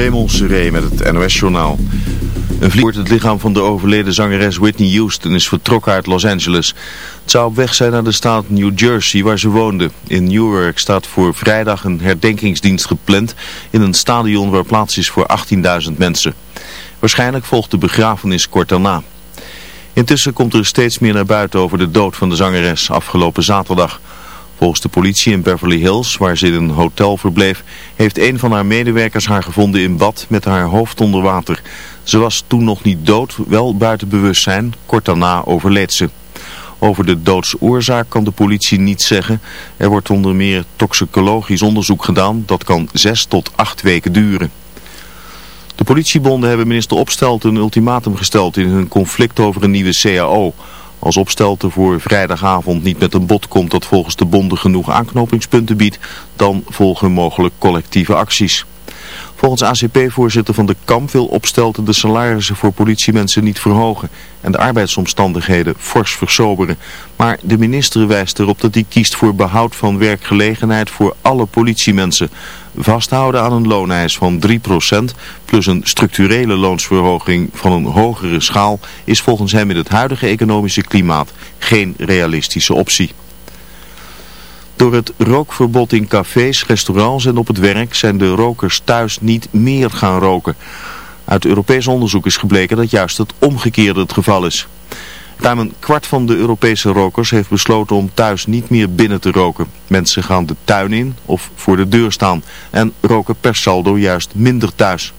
Raymond Seré met het NOS-journaal. Een vlieg het lichaam van de overleden zangeres Whitney Houston is vertrokken uit Los Angeles. Het zou op weg zijn naar de staat New Jersey waar ze woonde. In Newark staat voor vrijdag een herdenkingsdienst gepland in een stadion waar plaats is voor 18.000 mensen. Waarschijnlijk volgt de begrafenis kort daarna. Intussen komt er steeds meer naar buiten over de dood van de zangeres afgelopen zaterdag. Volgens de politie in Beverly Hills, waar ze in een hotel verbleef, heeft een van haar medewerkers haar gevonden in bad met haar hoofd onder water. Ze was toen nog niet dood, wel buiten bewustzijn. Kort daarna overleed ze. Over de doodsoorzaak kan de politie niets zeggen. Er wordt onder meer toxicologisch onderzoek gedaan. Dat kan zes tot acht weken duren. De politiebonden hebben minister Opstelt een ultimatum gesteld in hun conflict over een nieuwe CAO. Als Opstelten voor vrijdagavond niet met een bod komt dat volgens de bonden genoeg aanknopingspunten biedt, dan volgen mogelijk collectieve acties. Volgens ACP-voorzitter Van de Kamp wil Opstelten de salarissen voor politiemensen niet verhogen en de arbeidsomstandigheden fors versoberen. Maar de minister wijst erop dat hij kiest voor behoud van werkgelegenheid voor alle politiemensen. Vasthouden aan een looneis van 3% plus een structurele loonsverhoging van een hogere schaal is volgens hem in het huidige economische klimaat geen realistische optie. Door het rookverbod in cafés, restaurants en op het werk zijn de rokers thuis niet meer gaan roken. Uit Europees onderzoek is gebleken dat juist het omgekeerde het geval is. Ruim een kwart van de Europese rokers heeft besloten om thuis niet meer binnen te roken. Mensen gaan de tuin in of voor de deur staan en roken per saldo juist minder thuis.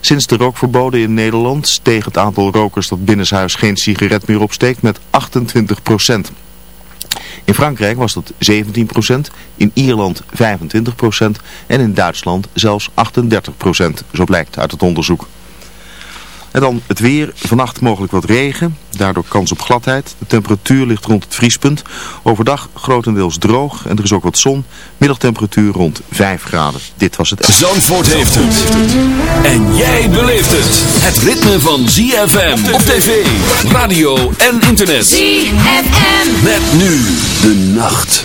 Sinds de rookverboden in Nederland steeg het aantal rokers dat binnenshuis geen sigaret meer opsteekt met 28 procent. In Frankrijk was dat 17%, in Ierland 25% en in Duitsland zelfs 38%, zo blijkt uit het onderzoek. En dan het weer. Vannacht mogelijk wat regen. Daardoor kans op gladheid. De temperatuur ligt rond het vriespunt. Overdag grotendeels droog en er is ook wat zon. Middagtemperatuur rond 5 graden. Dit was het... Zandvoort heeft het. En jij beleeft het. Het ritme van ZFM op tv, radio en internet. ZFM. Met nu de nacht.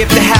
give the house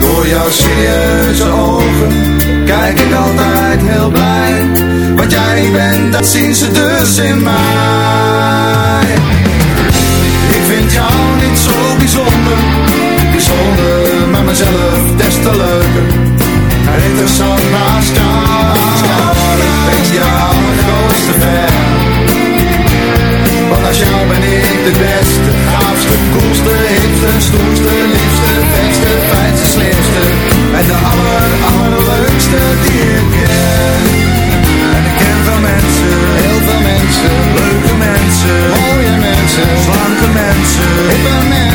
Door jouw serieuze ogen kijk ik altijd heel blij. Wat jij bent, dat zien ze dus in mij. Ik vind jou niet zo bijzonder, bijzonder, maar mezelf des te leuker. Interessant naast jou, ik ben jouw grootste fan. Want als jou ben ik de beste, gaafste, koelste, hipste, stoerste, met de aller, allerleukste die ik. En ik ken veel mensen, heel veel mensen. Leuke mensen, mooie mensen, slanke mensen, hippe mensen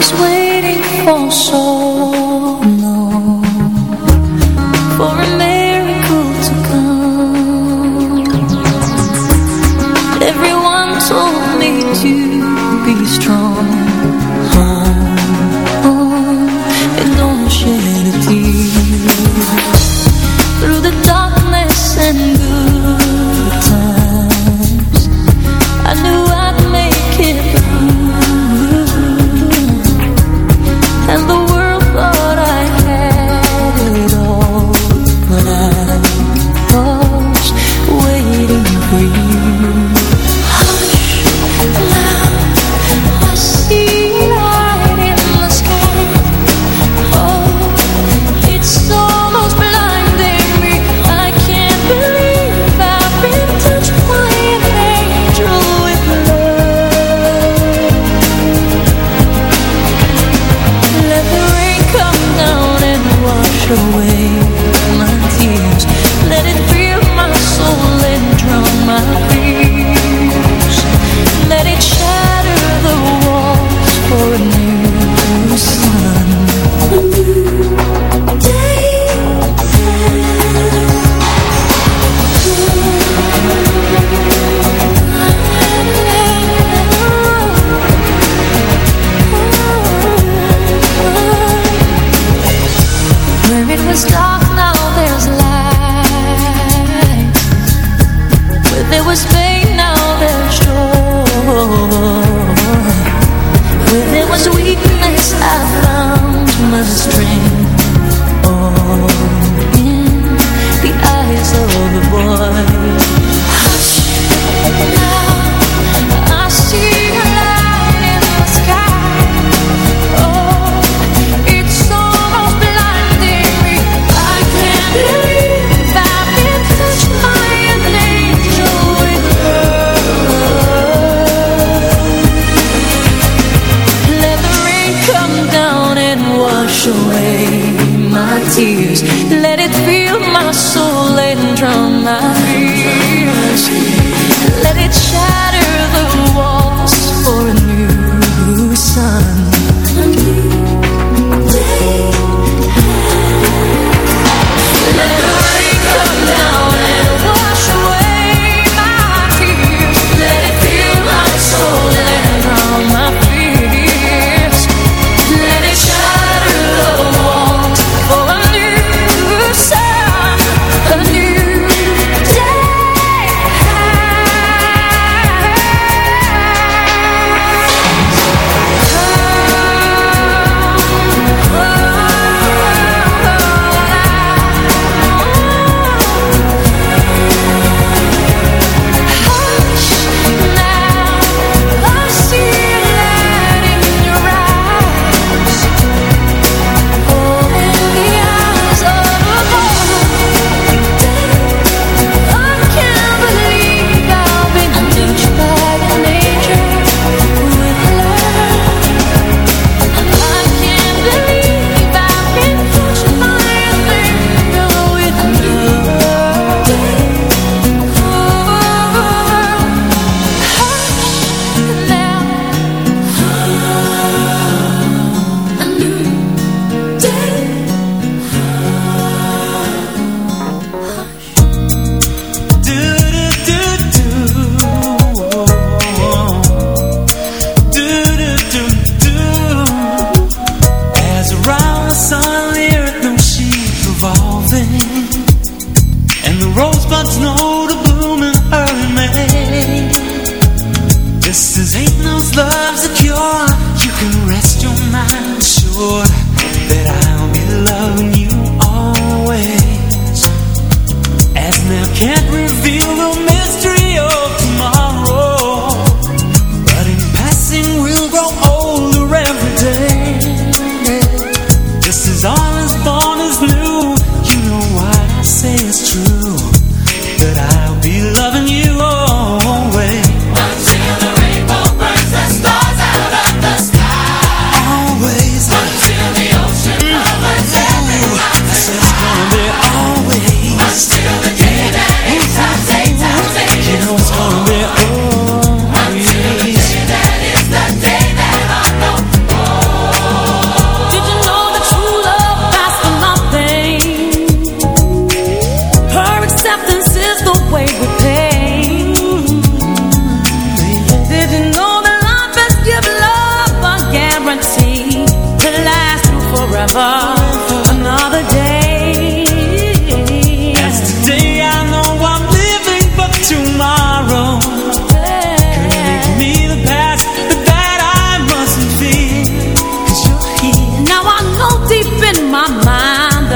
was waiting for so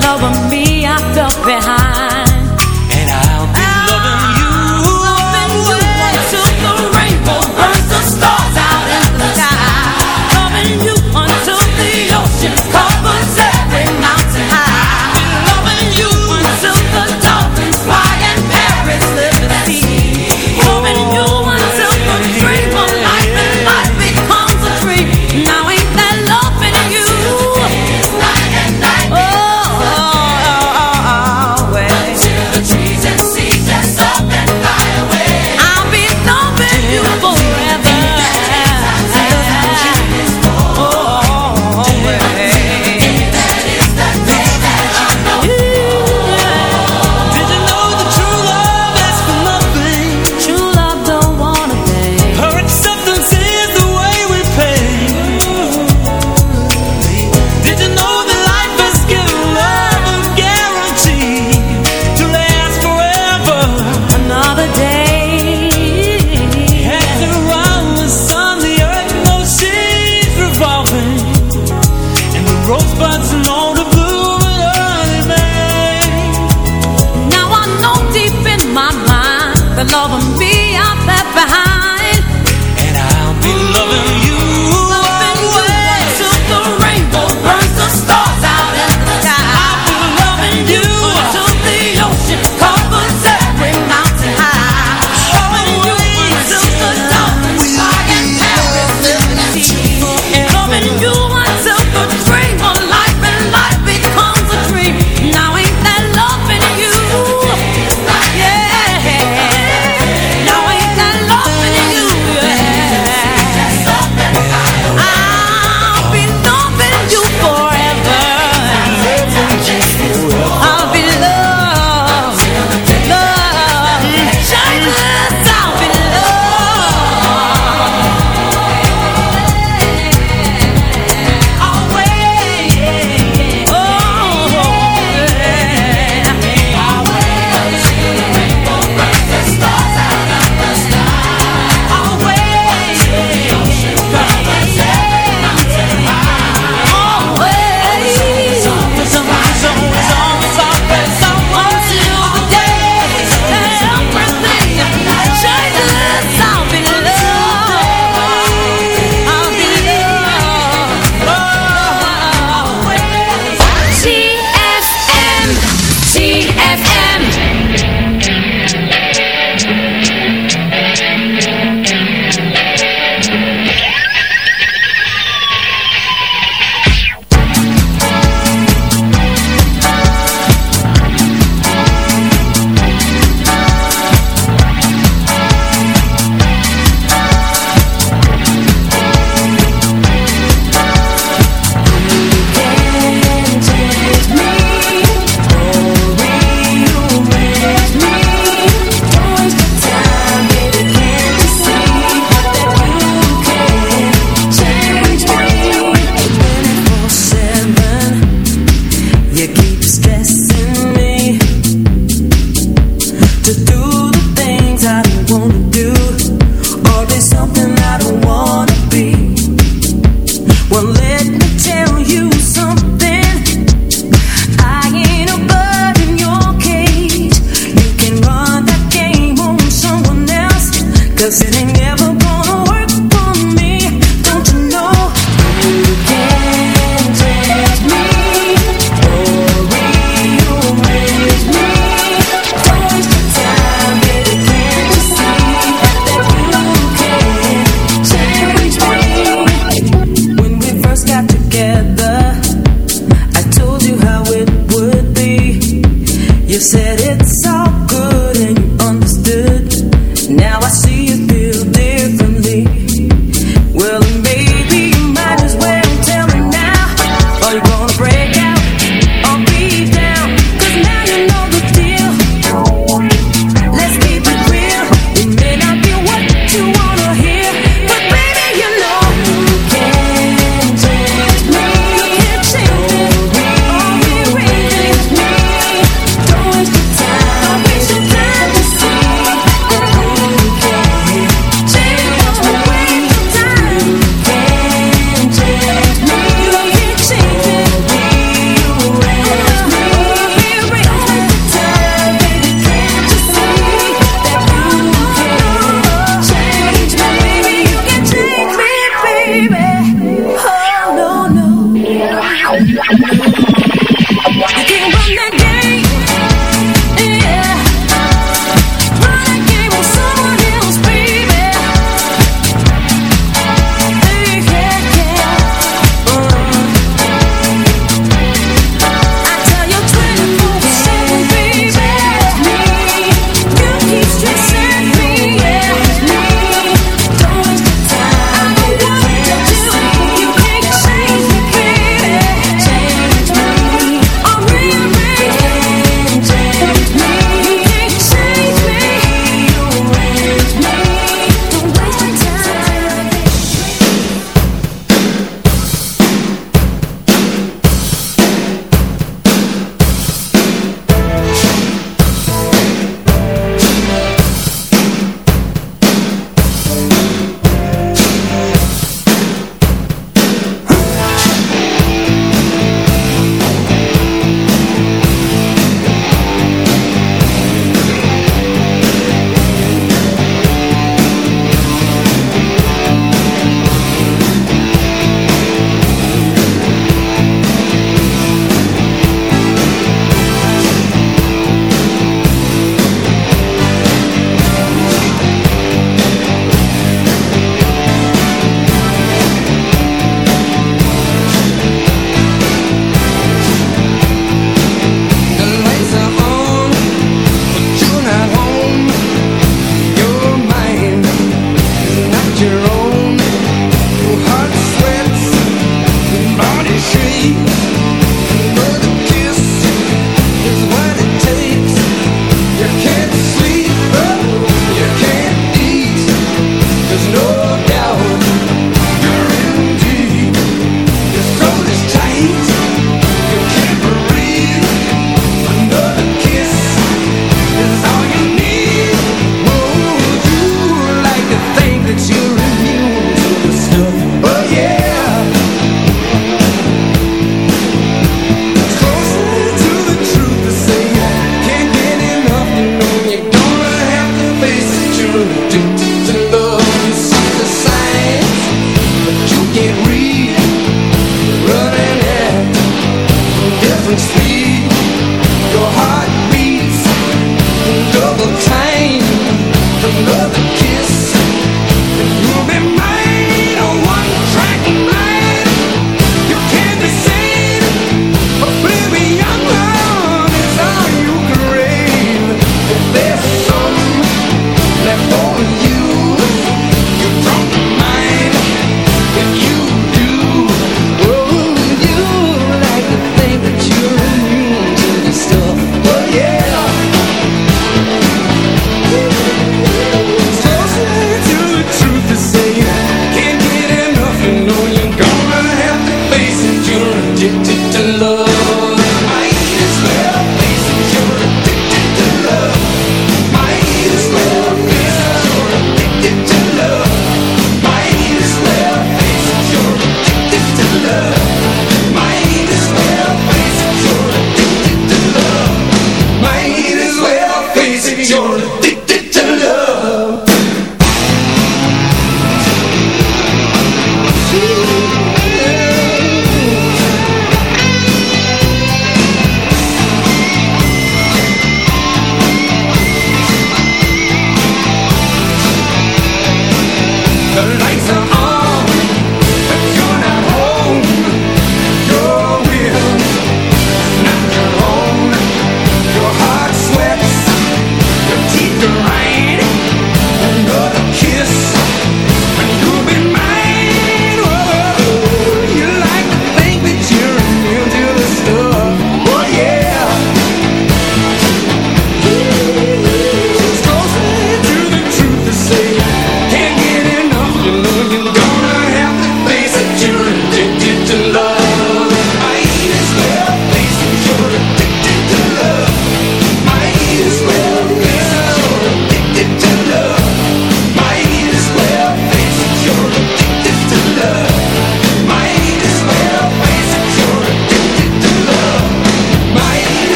love of me I felt behind.